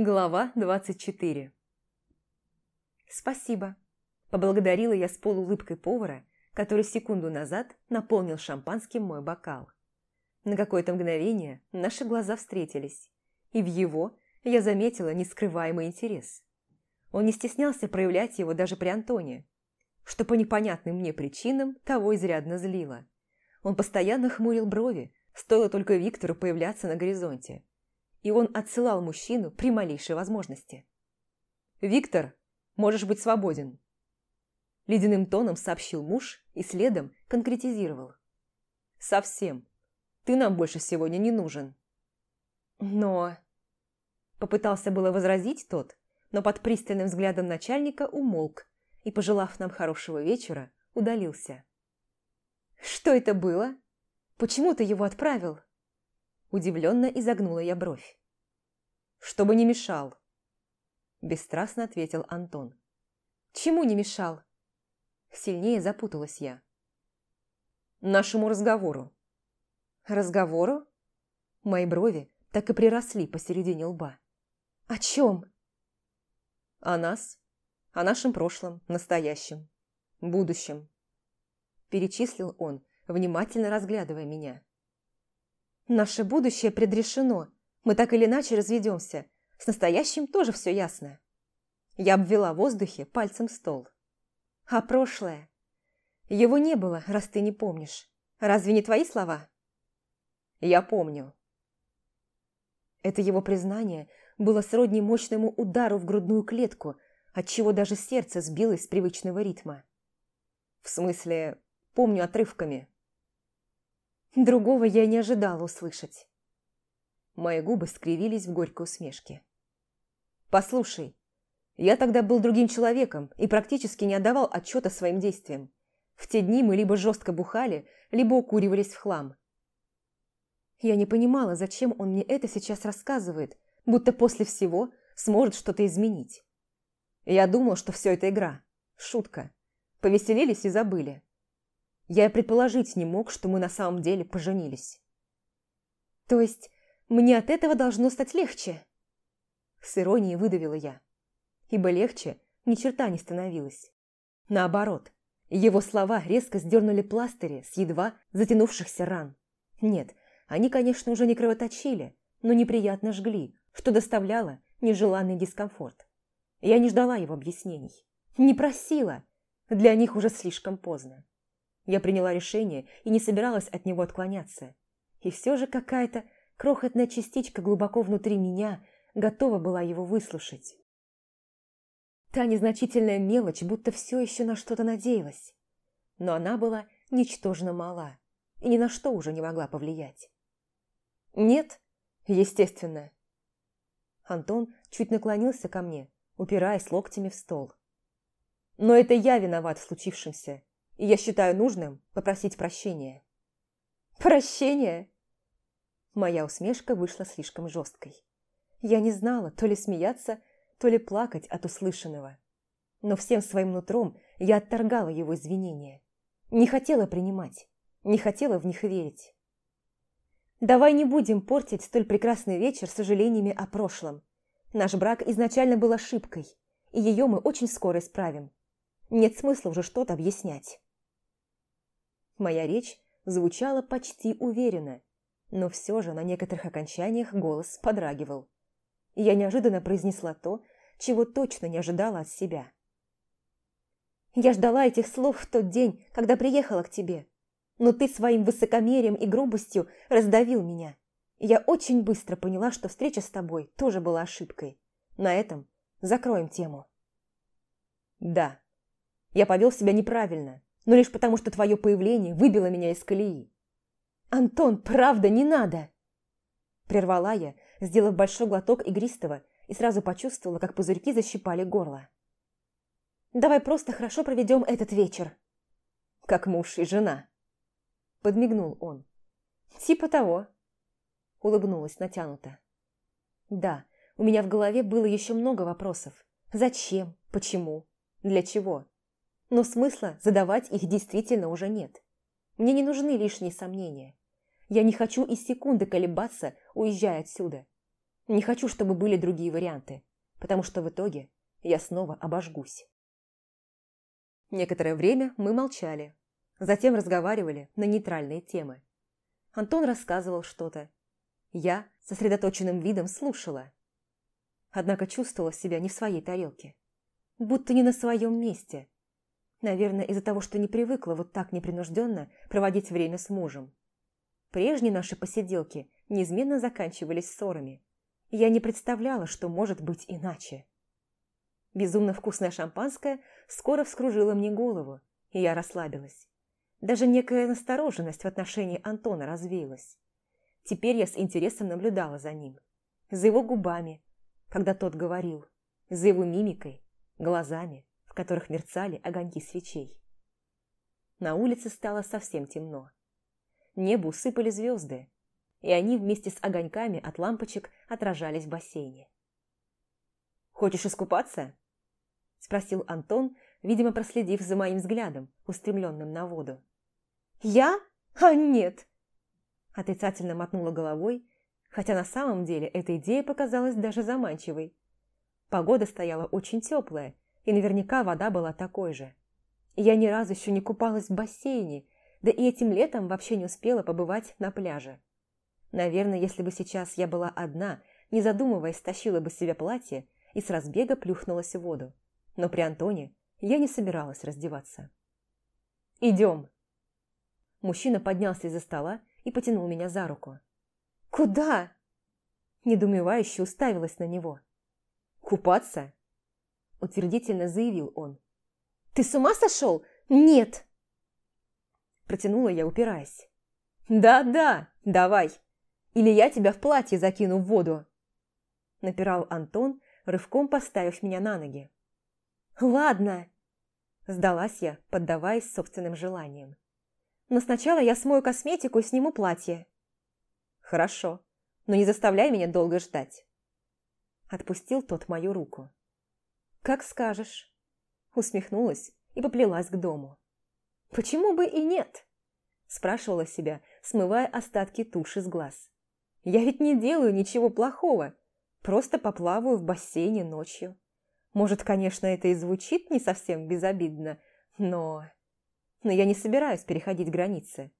Глава 24 «Спасибо», – поблагодарила я с полуулыбкой повара, который секунду назад наполнил шампанским мой бокал. На какое-то мгновение наши глаза встретились, и в его я заметила нескрываемый интерес. Он не стеснялся проявлять его даже при Антоне, что по непонятным мне причинам того изрядно злило. Он постоянно хмурил брови, стоило только Виктору появляться на горизонте. И он отсылал мужчину при малейшей возможности. «Виктор, можешь быть свободен», – ледяным тоном сообщил муж и следом конкретизировал. «Совсем. Ты нам больше сегодня не нужен». «Но...» Попытался было возразить тот, но под пристальным взглядом начальника умолк и, пожелав нам хорошего вечера, удалился. «Что это было? Почему ты его отправил?» Удивленно изогнула я бровь. «Чтобы не мешал», – бесстрастно ответил Антон. «Чему не мешал?» Сильнее запуталась я. «Нашему разговору». «Разговору?» Мои брови так и приросли посередине лба. «О чем?» «О нас, о нашем прошлом, настоящем, будущем», перечислил он, внимательно разглядывая меня. «Наше будущее предрешено. Мы так или иначе разведемся. С настоящим тоже все ясно». Я обвела в воздухе пальцем стол. «А прошлое? Его не было, раз ты не помнишь. Разве не твои слова?» «Я помню». Это его признание было сродни мощному удару в грудную клетку, отчего даже сердце сбилось с привычного ритма. В смысле, помню отрывками. Другого я не ожидала услышать. Мои губы скривились в горькой усмешке. «Послушай, я тогда был другим человеком и практически не отдавал отчета своим действиям. В те дни мы либо жестко бухали, либо укуривались в хлам. Я не понимала, зачем он мне это сейчас рассказывает, будто после всего сможет что-то изменить. Я думал, что все это игра, шутка. Повеселились и забыли. Я предположить не мог, что мы на самом деле поженились. То есть мне от этого должно стать легче? С иронией выдавила я. Ибо легче ни черта не становилось. Наоборот, его слова резко сдернули пластыри с едва затянувшихся ран. Нет, они, конечно, уже не кровоточили, но неприятно жгли, что доставляло нежеланный дискомфорт. Я не ждала его объяснений. Не просила. Для них уже слишком поздно. Я приняла решение и не собиралась от него отклоняться. И все же какая-то крохотная частичка глубоко внутри меня готова была его выслушать. Та незначительная мелочь будто все еще на что-то надеялась. Но она была ничтожно мала и ни на что уже не могла повлиять. Нет, естественно, Антон чуть наклонился ко мне, упираясь локтями в стол. Но это я виноват в случившемся, и я считаю нужным попросить прощения. Прощения? Моя усмешка вышла слишком жесткой. Я не знала, то ли смеяться, то ли плакать от услышанного. Но всем своим нутром я отторгала его извинения. Не хотела принимать, не хотела в них верить. Давай не будем портить столь прекрасный вечер сожалениями о прошлом. Наш брак изначально был ошибкой, и ее мы очень скоро исправим. Нет смысла уже что-то объяснять. Моя речь звучала почти уверенно, но все же на некоторых окончаниях голос подрагивал. я неожиданно произнесла то, чего точно не ожидала от себя. «Я ждала этих слов в тот день, когда приехала к тебе но ты своим высокомерием и грубостью раздавил меня. я очень быстро поняла, что встреча с тобой тоже была ошибкой. На этом закроем тему. Да, я повел себя неправильно, но лишь потому, что твое появление выбило меня из колеи. Антон, правда, не надо! Прервала я, сделав большой глоток игристого, и сразу почувствовала, как пузырьки защипали горло. Давай просто хорошо проведем этот вечер. Как муж и жена. – подмигнул он. «Типа того», – улыбнулась натянуто. «Да, у меня в голове было еще много вопросов. Зачем? Почему? Для чего? Но смысла задавать их действительно уже нет. Мне не нужны лишние сомнения. Я не хочу и секунды колебаться, уезжая отсюда. Не хочу, чтобы были другие варианты, потому что в итоге я снова обожгусь. Некоторое время мы молчали, затем разговаривали на нейтральные темы. Антон рассказывал что-то. Я сосредоточенным видом слушала. Однако чувствовала себя не в своей тарелке. Будто не на своем месте. Наверное, из-за того, что не привыкла вот так непринужденно проводить время с мужем. Прежние наши посиделки неизменно заканчивались ссорами. Я не представляла, что может быть иначе. Безумно вкусное шампанское скоро вскружило мне голову, и я расслабилась. Даже некая настороженность в отношении Антона развеялась. Теперь я с интересом наблюдала за ним. За его губами, когда тот говорил, за его мимикой, глазами, в которых мерцали огоньки свечей. На улице стало совсем темно. Небу усыпали звезды, и они вместе с огоньками от лампочек отражались в бассейне. «Хочешь искупаться?» – спросил Антон, видимо, проследив за моим взглядом, устремленным на воду. «Я? А нет!» Отрицательно мотнула головой, хотя на самом деле эта идея показалась даже заманчивой. Погода стояла очень теплая, и наверняка вода была такой же. Я ни разу еще не купалась в бассейне, да и этим летом вообще не успела побывать на пляже. Наверное, если бы сейчас я была одна, не задумываясь, стащила бы себе платье и с разбега плюхнулась в воду. Но при Антоне я не собиралась раздеваться. «Идем!» Мужчина поднялся из-за стола и потянул меня за руку. «Куда?» Недумевающе уставилась на него. «Купаться?» Утвердительно заявил он. «Ты с ума сошел? Нет!» Протянула я, упираясь. «Да-да, давай!» Или я тебя в платье закину в воду!» Напирал Антон, рывком поставив меня на ноги. «Ладно!» Сдалась я, поддаваясь собственным желаниям. «Но сначала я смою косметику и сниму платье». «Хорошо, но не заставляй меня долго ждать». Отпустил тот мою руку. «Как скажешь». Усмехнулась и поплелась к дому. «Почему бы и нет?» Спрашивала себя, смывая остатки туши с глаз. Я ведь не делаю ничего плохого, просто поплаваю в бассейне ночью. Может, конечно, это и звучит не совсем безобидно, но... Но я не собираюсь переходить границы.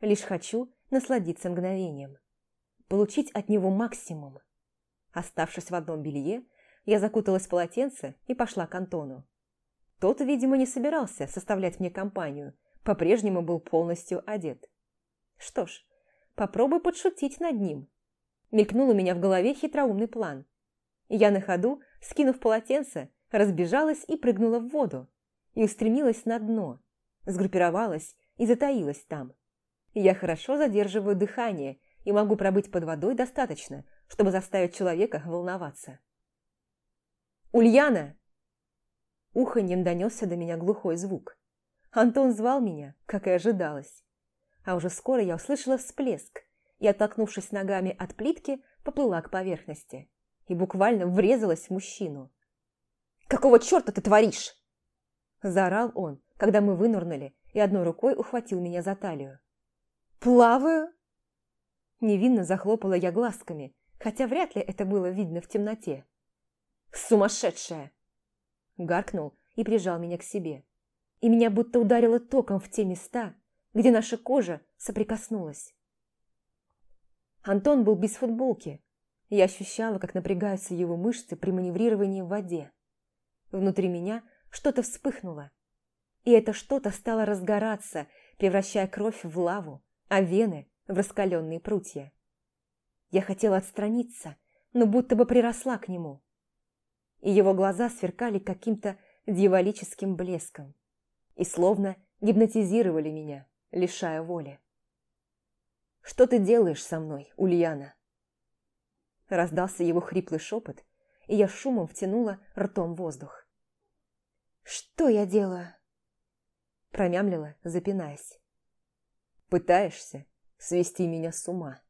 Лишь хочу насладиться мгновением. Получить от него максимум. Оставшись в одном белье, я закуталась в полотенце и пошла к Антону. Тот, видимо, не собирался составлять мне компанию, по-прежнему был полностью одет. Что ж, попробуй подшутить над ним. Мелькнул у меня в голове хитроумный план. Я на ходу, скинув полотенце, разбежалась и прыгнула в воду. И устремилась на дно, сгруппировалась и затаилась там. Я хорошо задерживаю дыхание и могу пробыть под водой достаточно, чтобы заставить человека волноваться. «Ульяна!» Уханьем донесся до меня глухой звук. Антон звал меня, как и ожидалось. А уже скоро я услышала всплеск, и, оттолкнувшись ногами от плитки, поплыла к поверхности и буквально врезалась в мужчину. «Какого черта ты творишь?» Заорал он, когда мы вынурнули, и одной рукой ухватил меня за талию. «Плаваю?» Невинно захлопала я глазками, хотя вряд ли это было видно в темноте. «Сумасшедшая!» Гаркнул и прижал меня к себе. И меня будто ударило током в те места, где наша кожа соприкоснулась. Антон был без футболки. Я ощущала, как напрягаются его мышцы при маневрировании в воде. Внутри меня что-то вспыхнуло. И это что-то стало разгораться, превращая кровь в лаву, а вены в раскаленные прутья. Я хотела отстраниться, но будто бы приросла к нему. И его глаза сверкали каким-то дьяволическим блеском и словно гипнотизировали меня, лишая воли. «Что ты делаешь со мной, Ульяна?» Раздался его хриплый шепот, и я шумом втянула ртом воздух. «Что я делаю?» Промямлила, запинаясь. «Пытаешься свести меня с ума?»